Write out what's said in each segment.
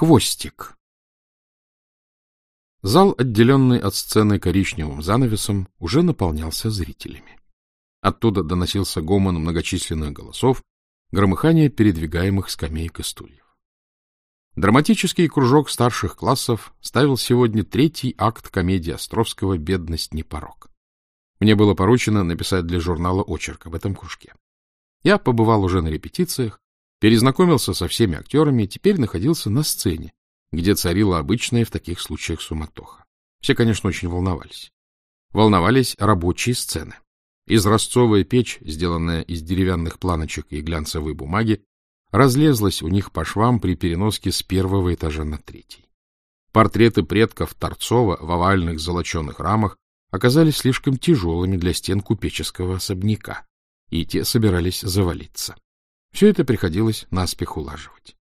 Хвостик. Зал, отделенный от сцены коричневым занавесом, уже наполнялся зрителями. Оттуда доносился гомон многочисленных голосов, громыхание передвигаемых скамеек и стульев. Драматический кружок старших классов ставил сегодня третий акт комедии Островского «Бедность не порог». Мне было поручено написать для журнала очерк об этом кружке. Я побывал уже на репетициях, перезнакомился со всеми актерами и теперь находился на сцене, где царила обычная в таких случаях суматоха. Все, конечно, очень волновались. Волновались рабочие сцены. Изразцовая печь, сделанная из деревянных планочек и глянцевой бумаги, разлезлась у них по швам при переноске с первого этажа на третий. Портреты предков Торцова в овальных золоченых рамах оказались слишком тяжелыми для стен купеческого особняка, и те собирались завалиться. Все это приходилось наспех улаживать.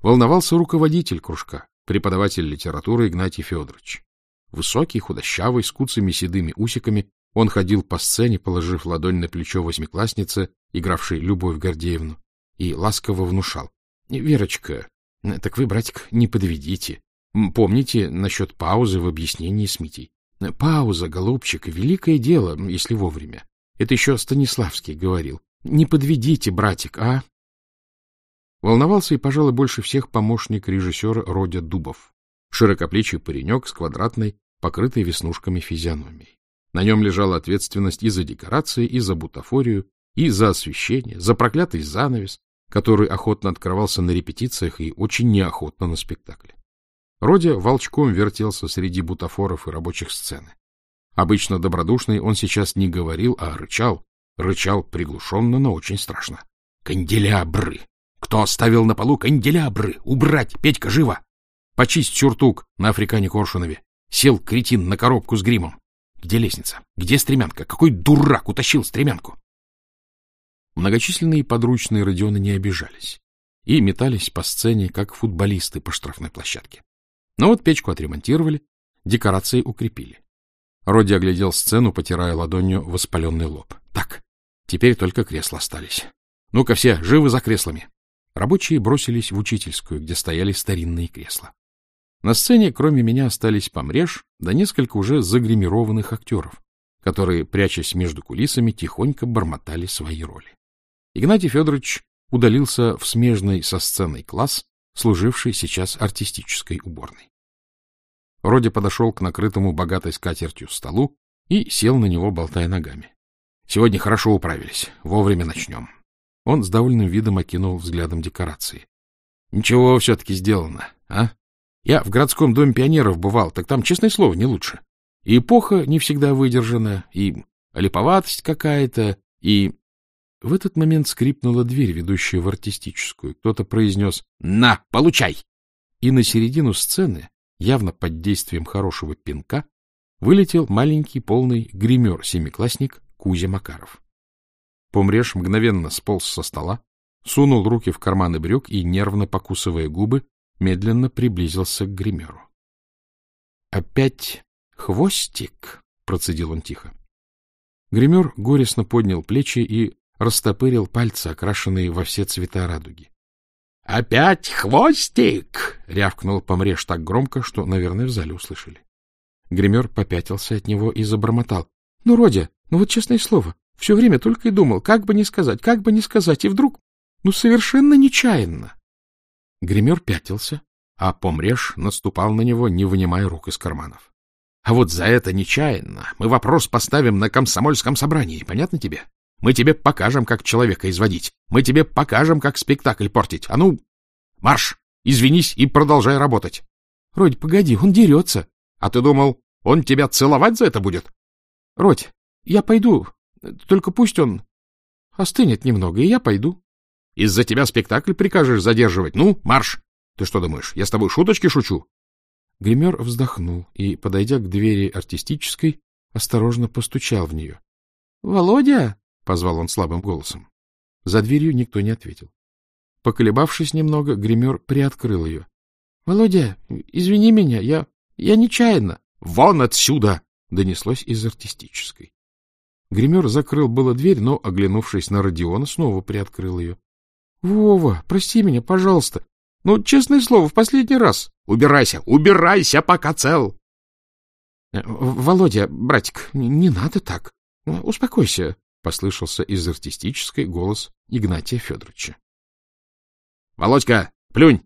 Волновался руководитель кружка, преподаватель литературы Игнатий Федорович. Высокий, худощавый, с куцами седыми усиками, он ходил по сцене, положив ладонь на плечо восьмиклассницы, игравшей Любовь Гордеевну, и ласково внушал. — Верочка, так вы, братик, не подведите. Помните насчет паузы в объяснении с Митей. Пауза, голубчик, великое дело, если вовремя. Это еще Станиславский говорил. Не подведите, братик, а? Волновался и, пожалуй, больше всех помощник режиссера Родя Дубов. Широкоплечий паренек с квадратной, покрытой веснушками физиономией. На нем лежала ответственность и за декорации, и за бутафорию, и за освещение, за проклятый занавес, который охотно открывался на репетициях и очень неохотно на спектакле. Родя волчком вертелся среди бутафоров и рабочих сцены. Обычно добродушный он сейчас не говорил, а рычал, рычал приглушенно, но очень страшно. «Канделябры! Кто оставил на полу канделябры? Убрать! Петька, живо! Почисть сюртук на Африкане Коршунове! Сел кретин на коробку с гримом! Где лестница? Где стремянка? Какой дурак утащил стремянку?» Многочисленные подручные Родиона не обижались и метались по сцене, как футболисты по штрафной площадке. Но вот печку отремонтировали, декорации укрепили. Роди оглядел сцену, потирая ладонью воспаленный лоб. Так, теперь только кресла остались. Ну-ка все, живы за креслами. Рабочие бросились в учительскую, где стояли старинные кресла. На сцене, кроме меня, остались помреж, да несколько уже загримированных актеров, которые, прячась между кулисами, тихонько бормотали свои роли. Игнатий Федорович удалился в смежный со сценой класс, служивший сейчас артистической уборной. Роди подошел к накрытому богатой скатертью столу и сел на него, болтая ногами. — Сегодня хорошо управились. Вовремя начнем. Он с довольным видом окинул взглядом декорации. — Ничего все-таки сделано, а? Я в городском доме пионеров бывал, так там, честное слово, не лучше. И эпоха не всегда выдержана, и липоватость какая-то, и... В этот момент скрипнула дверь, ведущая в артистическую. Кто-то произнес «На, получай!» И на середину сцены явно под действием хорошего пинка, вылетел маленький полный гример-семиклассник Кузя Макаров. Помреж мгновенно сполз со стола, сунул руки в карманы брюк и, нервно покусывая губы, медленно приблизился к гримеру. — Опять хвостик? — процедил он тихо. Гример горестно поднял плечи и растопырил пальцы, окрашенные во все цвета радуги. «Опять хвостик!» — рявкнул помреж так громко, что, наверное, в зале услышали. Гример попятился от него и забормотал. — Ну, Родя, ну вот честное слово, все время только и думал, как бы не сказать, как бы не сказать, и вдруг, ну, совершенно нечаянно. Гример пятился, а помреж наступал на него, не вынимая рук из карманов. — А вот за это нечаянно мы вопрос поставим на комсомольском собрании, понятно тебе? Мы тебе покажем, как человека изводить. Мы тебе покажем, как спектакль портить. А ну, марш, извинись и продолжай работать. Родь, погоди, он дерется. А ты думал, он тебя целовать за это будет? Родь, я пойду, только пусть он остынет немного, и я пойду. Из-за тебя спектакль прикажешь задерживать. Ну, марш! Ты что думаешь, я с тобой шуточки шучу? Гример вздохнул и, подойдя к двери артистической, осторожно постучал в нее. — Володя! — позвал он слабым голосом. За дверью никто не ответил. Поколебавшись немного, гример приоткрыл ее. — Володя, извини меня, я... я нечаянно. — Вон отсюда! — донеслось из артистической. Гример закрыл было дверь, но, оглянувшись на Родиона, снова приоткрыл ее. — Вова, прости меня, пожалуйста. Ну, честное слово, в последний раз. Убирайся, убирайся, пока цел. Э, — Володя, братик, не надо так. Успокойся, — послышался из артистической голос Игнатия Федоровича. — Володька, плюнь!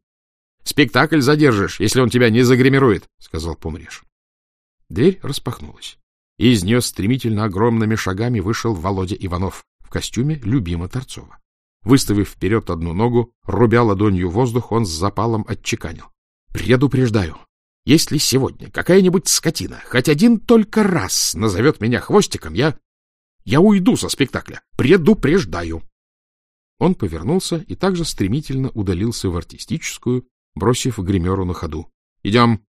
Спектакль задержишь, если он тебя не загримирует, — сказал Помреж. Дверь распахнулась, из нее стремительно огромными шагами вышел Володя Иванов в костюме любима Торцова. Выставив вперед одну ногу, рубя ладонью воздух, он с запалом отчеканил. — Предупреждаю, если сегодня какая-нибудь скотина хоть один только раз назовет меня хвостиком, я... я уйду со спектакля. Предупреждаю. Он повернулся и также стремительно удалился в артистическую, бросив гримеру на ходу. — Идем.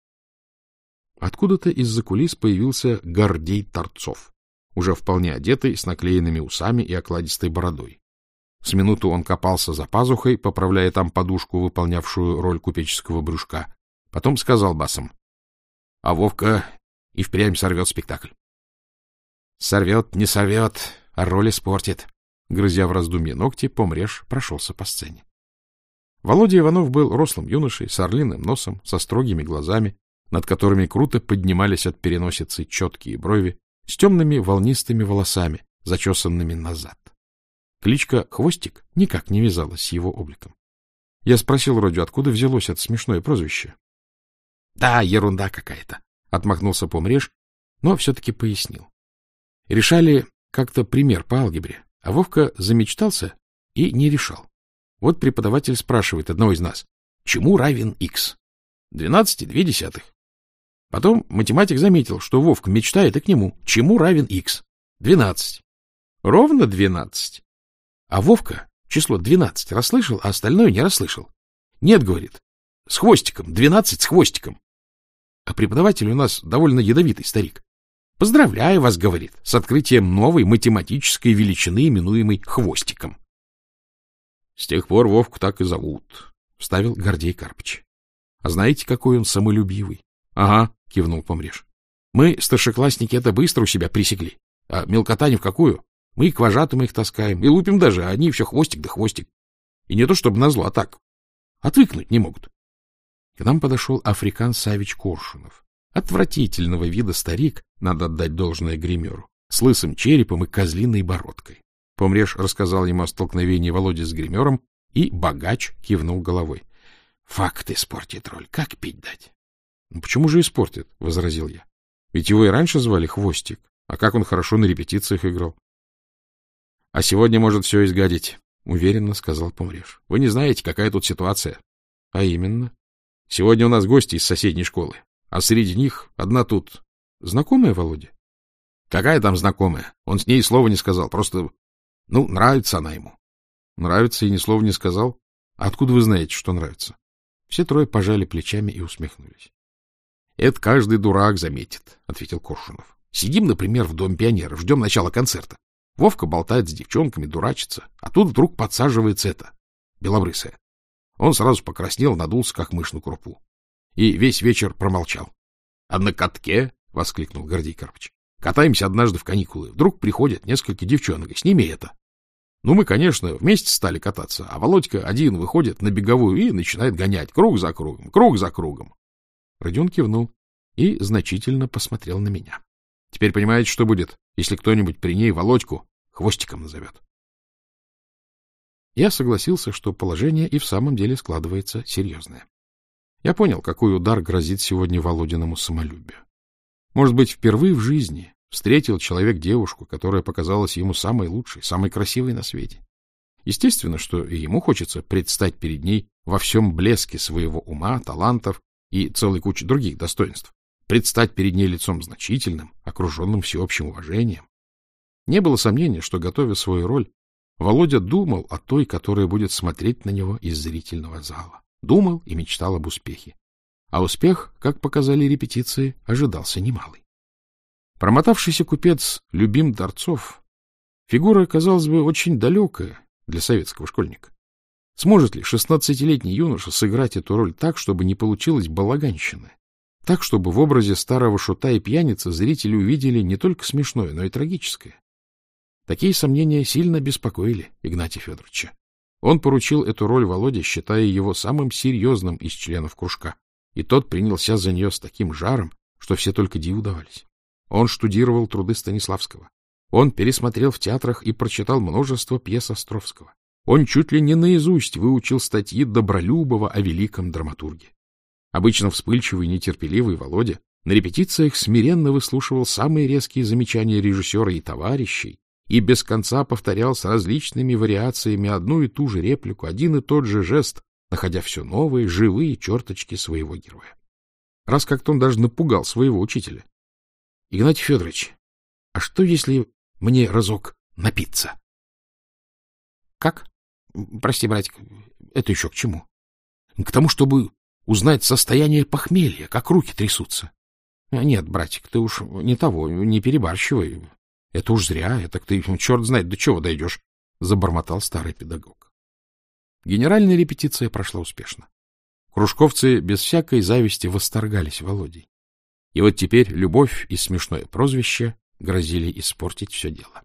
Откуда-то из-за кулис появился Гордей Торцов, уже вполне одетый, с наклеенными усами и окладистой бородой. С минуту он копался за пазухой, поправляя там подушку, выполнявшую роль купеческого брюшка. Потом сказал басом. — А Вовка и впрямь сорвет спектакль. — Сорвет, не сорвет, а роль испортит. Грызя в раздумье ногти, помреж прошелся по сцене. Володя Иванов был рослым юношей, с орлиным носом, со строгими глазами, над которыми круто поднимались от переносицы четкие брови, с темными волнистыми волосами, зачесанными назад. Кличка «Хвостик» никак не вязалась с его обликом. Я спросил Родю, откуда взялось это смешное прозвище. — Да, ерунда какая-то, — отмахнулся помреж, но все-таки пояснил. Решали как-то пример по алгебре, а Вовка замечтался и не решал. Вот преподаватель спрашивает одного из нас, чему равен x? Двенадцати две десятых. Потом математик заметил, что Вовка мечтает и к нему, чему равен x? Двенадцать. Ровно двенадцать. А Вовка число двенадцать расслышал, а остальное не расслышал. Нет, говорит, с хвостиком, двенадцать с хвостиком. А преподаватель у нас довольно ядовитый старик. Поздравляю вас, говорит, с открытием новой математической величины, именуемой хвостиком. С тех пор Вовку так и зовут, — вставил Гордей Карпыч. А знаете, какой он самолюбивый? — Ага, — кивнул Помреж. — Мы, старшеклассники, это быстро у себя пресекли. А мелкота ни в какую. Мы и к вожатым их таскаем, и лупим даже, а они все хвостик да хвостик. И не то чтобы назло, а так. Отвыкнуть не могут. К нам подошел Африкан Савич Коршунов. Отвратительного вида старик, надо отдать должное гримеру, с лысым черепом и козлиной бородкой. Помреж рассказал ему о столкновении Володи с гримером, и богач кивнул головой. — Факт испортит роль. Как пить дать? — Ну почему же испортит? — возразил я. — Ведь его и раньше звали Хвостик. А как он хорошо на репетициях играл. — А сегодня может все изгадить, — уверенно сказал Помреж. — Вы не знаете, какая тут ситуация. — А именно? — Сегодня у нас гости из соседней школы, а среди них одна тут... Знакомая Володя? — Какая там знакомая? Он с ней слова не сказал, просто... Ну, нравится она ему. — Нравится и ни слова не сказал? Откуда вы знаете, что нравится? Все трое пожали плечами и усмехнулись. — Это каждый дурак заметит, — ответил Коршунов. — Сидим, например, в Доме пионеров, ждем начала концерта. Вовка болтает с девчонками, дурачится. А тут вдруг подсаживается это, белобрысая. Он сразу покраснел, надулся, как мышь на крупу. И весь вечер промолчал. — А на катке? — воскликнул Гордей Карпович. — Катаемся однажды в каникулы. Вдруг приходят несколько девчонок, и с ними это. Ну, мы, конечно, вместе стали кататься, а Володька один выходит на беговую и начинает гонять круг за кругом, круг за кругом. Родион кивнул и значительно посмотрел на меня. Теперь понимаете, что будет, если кто-нибудь при ней Володьку хвостиком назовет. Я согласился, что положение и в самом деле складывается серьезное. Я понял, какой удар грозит сегодня Володиному самолюбию. Может быть, впервые в жизни встретил человек девушку, которая показалась ему самой лучшей, самой красивой на свете. Естественно, что и ему хочется предстать перед ней во всем блеске своего ума, талантов и целой кучи других достоинств, предстать перед ней лицом значительным, окруженным всеобщим уважением, не было сомнения, что, готовя свою роль, Володя думал о той, которая будет смотреть на него из зрительного зала. Думал и мечтал об успехе. А успех, как показали репетиции, ожидался немалый. Промотавшийся купец Любим Дорцов фигура, казалось бы, очень далекая для советского школьника. Сможет ли шестнадцатилетний юноша сыграть эту роль так, чтобы не получилось балаганщины? Так, чтобы в образе старого шута и пьяницы зрители увидели не только смешное, но и трагическое? Такие сомнения сильно беспокоили Игнатия Федоровича. Он поручил эту роль Володе, считая его самым серьезным из членов кружка, и тот принялся за нее с таким жаром, что все только диву давались. Он штудировал труды Станиславского. Он пересмотрел в театрах и прочитал множество пьес Островского. Он чуть ли не наизусть выучил статьи Добролюбова о великом драматурге. Обычно вспыльчивый и нетерпеливый Володя на репетициях смиренно выслушивал самые резкие замечания режиссера и товарищей и без конца повторял с различными вариациями одну и ту же реплику, один и тот же жест, находя все новые, живые черточки своего героя. Раз как-то он даже напугал своего учителя. — Игнатий Федорович, а что, если мне разок напиться? — Как? Прости, братик, это еще к чему? — К тому, чтобы узнать состояние похмелья, как руки трясутся. — Нет, братик, ты уж не того, не перебарщивай. Это уж зря, это ты черт знает, до чего дойдешь, — забормотал старый педагог. Генеральная репетиция прошла успешно. Кружковцы без всякой зависти восторгались Володей. И вот теперь любовь и смешное прозвище грозили испортить все дело.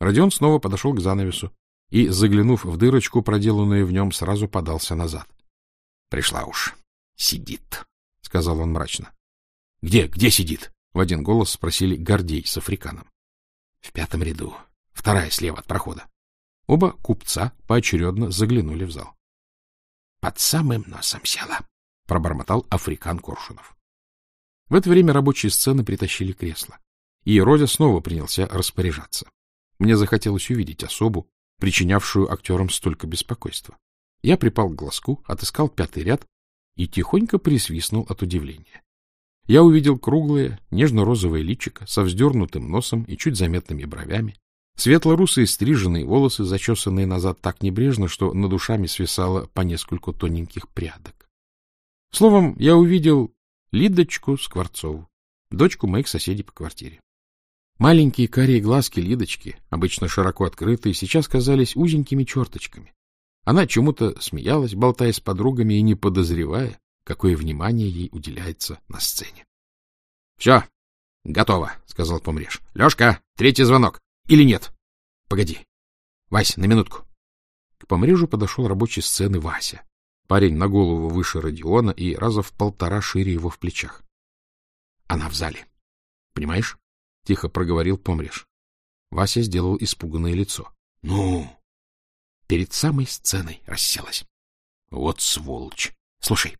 Родион снова подошел к занавесу и, заглянув в дырочку, проделанную в нем, сразу подался назад. — Пришла уж. Сидит, — сказал он мрачно. — Где, где сидит? — в один голос спросили Гордей с Африканом. В пятом ряду. Вторая слева от прохода. Оба купца поочередно заглянули в зал. — Под самым носом села, — пробормотал Африкан Коршунов. В это время рабочие сцены притащили кресло, и Родя снова принялся распоряжаться. Мне захотелось увидеть особу, причинявшую актерам столько беспокойства. Я припал к глазку, отыскал пятый ряд и тихонько присвистнул от удивления я увидел круглое, нежно-розовое личико со вздернутым носом и чуть заметными бровями, светло-русые стриженные волосы, зачесанные назад так небрежно, что над душами свисало по нескольку тоненьких прядок. Словом, я увидел Лидочку Скворцову, дочку моих соседей по квартире. Маленькие карие глазки Лидочки, обычно широко открытые, сейчас казались узенькими черточками. Она чему-то смеялась, болтая с подругами и не подозревая, какое внимание ей уделяется на сцене. — Все, готово, — сказал Помреж. — Лешка, третий звонок. Или нет? Погоди. Вась, на минутку. К Помрежу подошел рабочий сцены Вася. Парень на голову выше Родиона и раза в полтора шире его в плечах. — Она в зале. Понимаешь? — тихо проговорил Помреж. Вася сделал испуганное лицо. — Ну? Перед самой сценой расселась. — Вот сволочь! Слушай,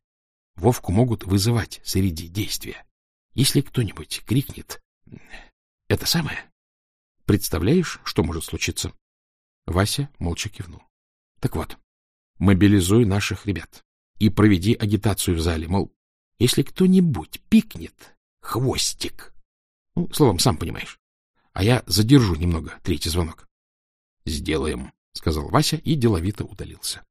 Вовку могут вызывать среди действия. Если кто-нибудь крикнет «Это самое», представляешь, что может случиться? Вася молча кивнул. Так вот, мобилизуй наших ребят и проведи агитацию в зале, мол, если кто-нибудь пикнет, хвостик. Ну, словом, сам понимаешь. А я задержу немного третий звонок. — Сделаем, — сказал Вася и деловито удалился.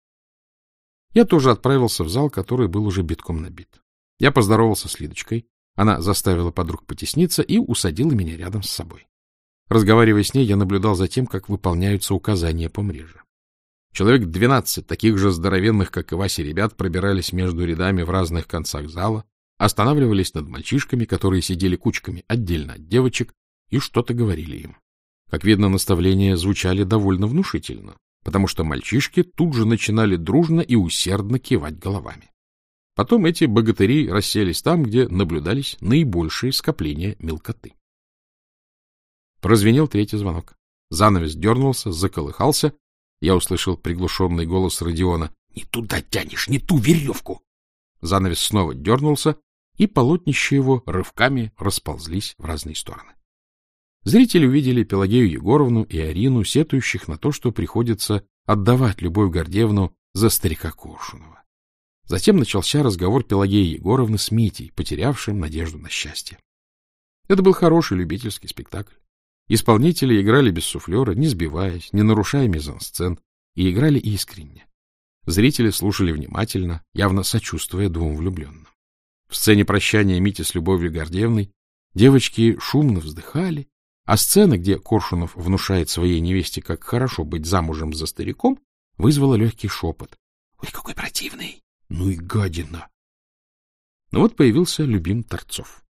Я тоже отправился в зал, который был уже битком набит. Я поздоровался с Лидочкой. Она заставила подруг потесниться и усадила меня рядом с собой. Разговаривая с ней, я наблюдал за тем, как выполняются указания по мреже. Человек двенадцать, таких же здоровенных, как и Вася, ребят, пробирались между рядами в разных концах зала, останавливались над мальчишками, которые сидели кучками отдельно от девочек, и что-то говорили им. Как видно, наставления звучали довольно внушительно потому что мальчишки тут же начинали дружно и усердно кивать головами. Потом эти богатыри расселись там, где наблюдались наибольшие скопления мелкоты. Прозвенел третий звонок. Занавес дернулся, заколыхался. Я услышал приглушенный голос Родиона. — Не туда тянешь, не ту веревку! Занавес снова дернулся, и полотнища его рывками расползлись в разные стороны. Зрители увидели Пелагею Егоровну и Арину, сетующих на то, что приходится отдавать Любовь Гордеевну за старика Коршунова. Затем начался разговор Пелагеи Егоровны с Митей, потерявшим надежду на счастье. Это был хороший любительский спектакль. Исполнители играли без суфлера, не сбиваясь, не нарушая мизансцен, и играли искренне. Зрители слушали внимательно, явно сочувствуя двум влюбленным. В сцене прощания Мити с Любовью Гордеевной девочки шумно вздыхали а сцена, где Коршунов внушает своей невесте, как хорошо быть замужем за стариком, вызвала легкий шепот. — Ой, какой противный! Ну и гадина! Но вот появился любим Торцов,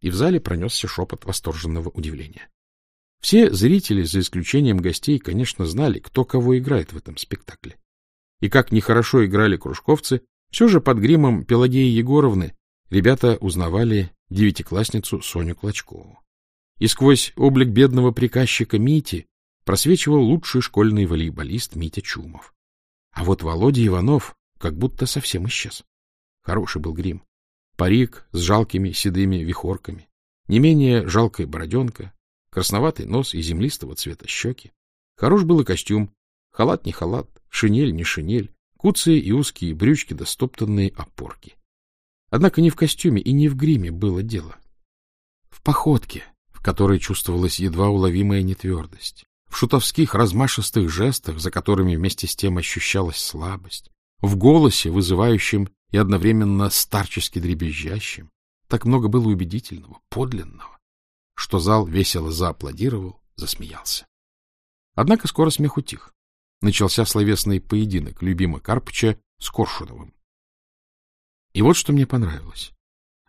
и в зале пронесся шепот восторженного удивления. Все зрители, за исключением гостей, конечно, знали, кто кого играет в этом спектакле. И как нехорошо играли кружковцы, все же под гримом Пелагеи Егоровны ребята узнавали девятиклассницу Соню Клочкову. И сквозь облик бедного приказчика Мити просвечивал лучший школьный волейболист Митя Чумов. А вот Володя Иванов как будто совсем исчез. Хороший был грим. Парик с жалкими седыми вихорками, не менее жалкая бороденка, красноватый нос и землистого цвета щеки. Хорош был и костюм, халат не халат, шинель не шинель, куцые и узкие брючки да стоптанные опорки. Однако не в костюме и не в гриме было дело. В походке, в которой чувствовалась едва уловимая нетвердость, в шутовских размашистых жестах, за которыми вместе с тем ощущалась слабость, в голосе, вызывающем и одновременно старчески дребезжащем, так много было убедительного, подлинного, что зал весело зааплодировал, засмеялся. Однако скоро смех утих. Начался словесный поединок любима Карпыча с Коршуновым. И вот что мне понравилось.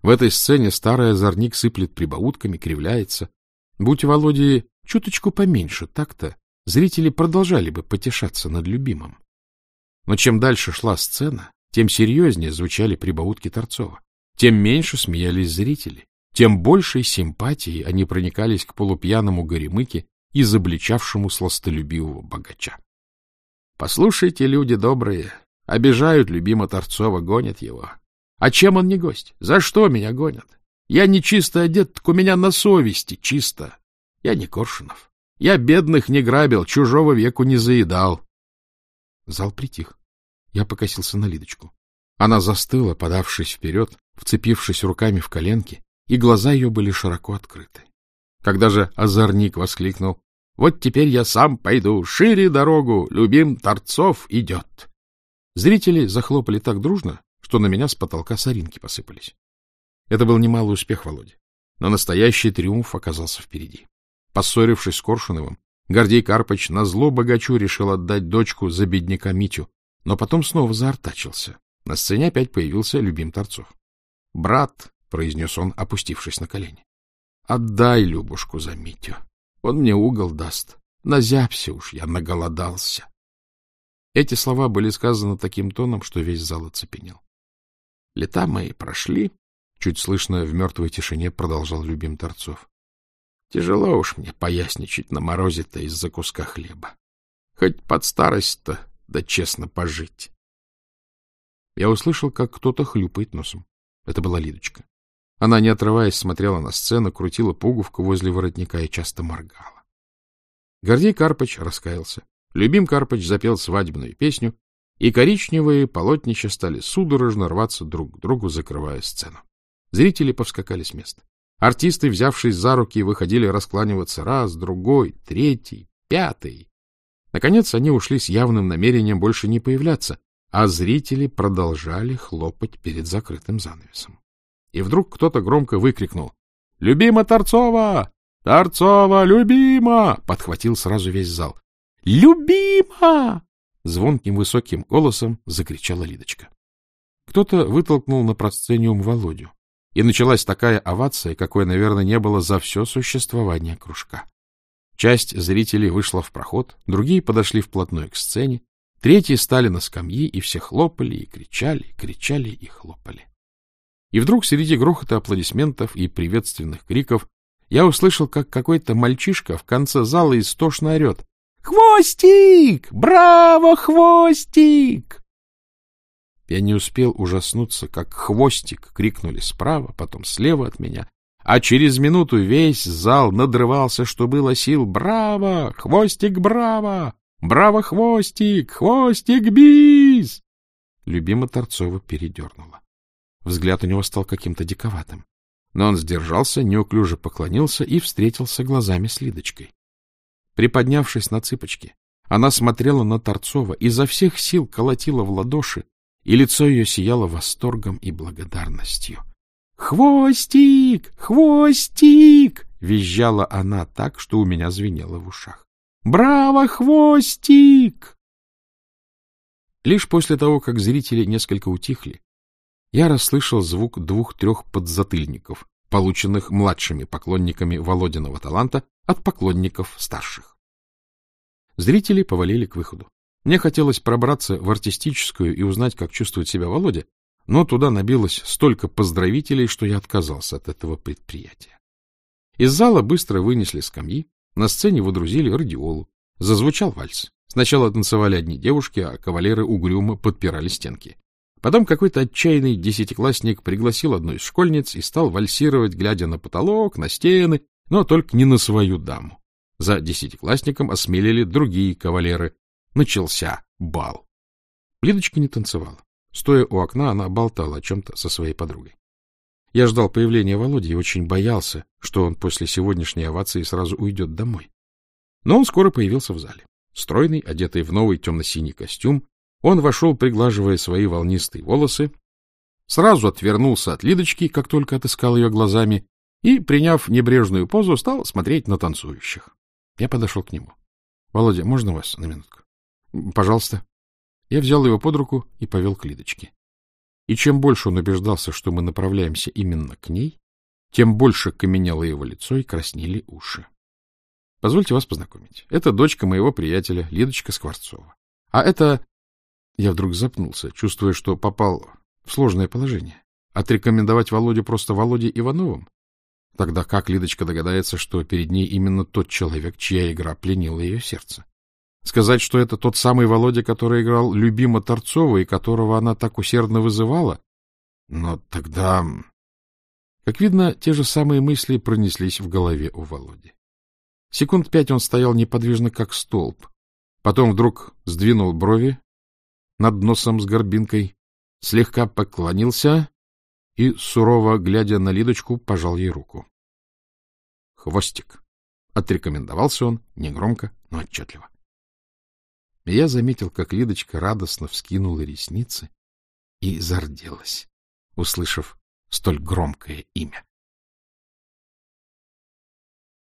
В этой сцене старый озорник сыплет прибаутками, кривляется. Будь Володе чуточку поменьше так-то, зрители продолжали бы потешаться над любимым. Но чем дальше шла сцена, тем серьезнее звучали прибаутки Торцова, тем меньше смеялись зрители, тем большей симпатией они проникались к полупьяному горемыке, изобличавшему сластолюбивого богача. Послушайте, люди добрые, обижают любимо Торцова, гонят его. А чем он не гость? За что меня гонят? Я не чисто одет, так у меня на совести чисто. Я не Коршунов. Я бедных не грабил, чужого веку не заедал. Зал притих. Я покосился на Лидочку. Она застыла, подавшись вперед, вцепившись руками в коленки, и глаза ее были широко открыты. Когда же озорник воскликнул «Вот теперь я сам пойду, шире дорогу, любим Торцов идет!» Зрители захлопали так дружно, что на меня с потолка соринки посыпались. Это был немалый успех Володи, но настоящий триумф оказался впереди. Поссорившись с Коршуновым, Гордей Карпыч на зло богачу решил отдать дочку за бедняка Митю, но потом снова заортачился. На сцене опять появился любим Торцов. — Брат, — произнес он, опустившись на колени, — отдай Любушку за Митю. Он мне угол даст. Назябся уж, я наголодался. Эти слова были сказаны таким тоном, что весь зал оцепенел. Лета мои прошли, чуть слышно в мертвой тишине продолжал любим Торцов. Тяжело уж мне поясничать на морозе-то из-за куска хлеба. Хоть под старость-то, да честно пожить. Я услышал, как кто-то хлюпает носом. Это была Лидочка. Она, не отрываясь, смотрела на сцену, крутила пуговку возле воротника и часто моргала. Гордей Карпыч раскаялся. Любим Карпыч запел свадебную песню, и коричневые полотнища стали судорожно рваться друг к другу, закрывая сцену. Зрители повскакали с места. Артисты, взявшись за руки, выходили раскланиваться раз, другой, третий, пятый. Наконец они ушли с явным намерением больше не появляться, а зрители продолжали хлопать перед закрытым занавесом. И вдруг кто-то громко выкрикнул «Любима Торцова! Торцова, любима!» Подхватил сразу весь зал. «Любима!» Звонким высоким голосом закричала Лидочка. Кто-то вытолкнул на просцениум Володю. И началась такая овация, какой, наверное, не было за все существование кружка. Часть зрителей вышла в проход, другие подошли вплотную к сцене, третьи стали на скамьи, и все хлопали и кричали, кричали и хлопали. И вдруг среди грохота аплодисментов и приветственных криков я услышал, как какой-то мальчишка в конце зала истошно орет. «Хвостик! Браво, хвостик!» Я не успел ужаснуться, как хвостик крикнули справа, потом слева от меня, а через минуту весь зал надрывался, что было сил. «Браво! Хвостик, браво! Браво, хвостик! Хвостик, бис!» Любима Торцова передернула. Взгляд у него стал каким-то диковатым. Но он сдержался, неуклюже поклонился и встретился глазами с Лидочкой. Приподнявшись на цыпочки, она смотрела на Торцова, изо всех сил колотила в ладоши, и лицо ее сияло восторгом и благодарностью. «Хвостик! Хвостик!» — визжала она так, что у меня звенело в ушах. «Браво, Хвостик!» Лишь после того, как зрители несколько утихли, я расслышал звук двух-трех подзатыльников, полученных младшими поклонниками Володиного таланта от поклонников старших. Зрители повалили к выходу. Мне хотелось пробраться в артистическую и узнать, как чувствует себя Володя, но туда набилось столько поздравителей, что я отказался от этого предприятия. Из зала быстро вынесли скамьи, на сцене водрузили радиолу, зазвучал вальс. Сначала танцевали одни девушки, а кавалеры угрюмо подпирали стенки. Потом какой-то отчаянный десятиклассник пригласил одну из школьниц и стал вальсировать, глядя на потолок, на стены, но только не на свою даму. За десятиклассником осмелили другие кавалеры. Начался бал. Лидочка не танцевала. Стоя у окна, она болтала о чем-то со своей подругой. Я ждал появления Володи и очень боялся, что он после сегодняшней овации сразу уйдет домой. Но он скоро появился в зале. Стройный, одетый в новый темно-синий костюм, он вошел, приглаживая свои волнистые волосы, сразу отвернулся от Лидочки, как только отыскал ее глазами, и, приняв небрежную позу, стал смотреть на танцующих. Я подошел к нему. — Володя, можно вас на минутку? — Пожалуйста. Я взял его под руку и повел к Лидочке. И чем больше он убеждался, что мы направляемся именно к ней, тем больше каменело его лицо и краснели уши. Позвольте вас познакомить. Это дочка моего приятеля, Лидочка Скворцова. А это... Я вдруг запнулся, чувствуя, что попал в сложное положение. Отрекомендовать Володю просто Володе Ивановым? Тогда как Лидочка догадается, что перед ней именно тот человек, чья игра пленила ее сердце? Сказать, что это тот самый Володя, который играл любимо Торцова и которого она так усердно вызывала? Но тогда... Как видно, те же самые мысли пронеслись в голове у Володи. Секунд пять он стоял неподвижно, как столб. Потом вдруг сдвинул брови над носом с горбинкой, слегка поклонился и, сурово глядя на Лидочку, пожал ей руку. «Хвостик!» — отрекомендовался он негромко, но отчетливо. Я заметил, как Лидочка радостно вскинула ресницы и зарделась, услышав столь громкое имя.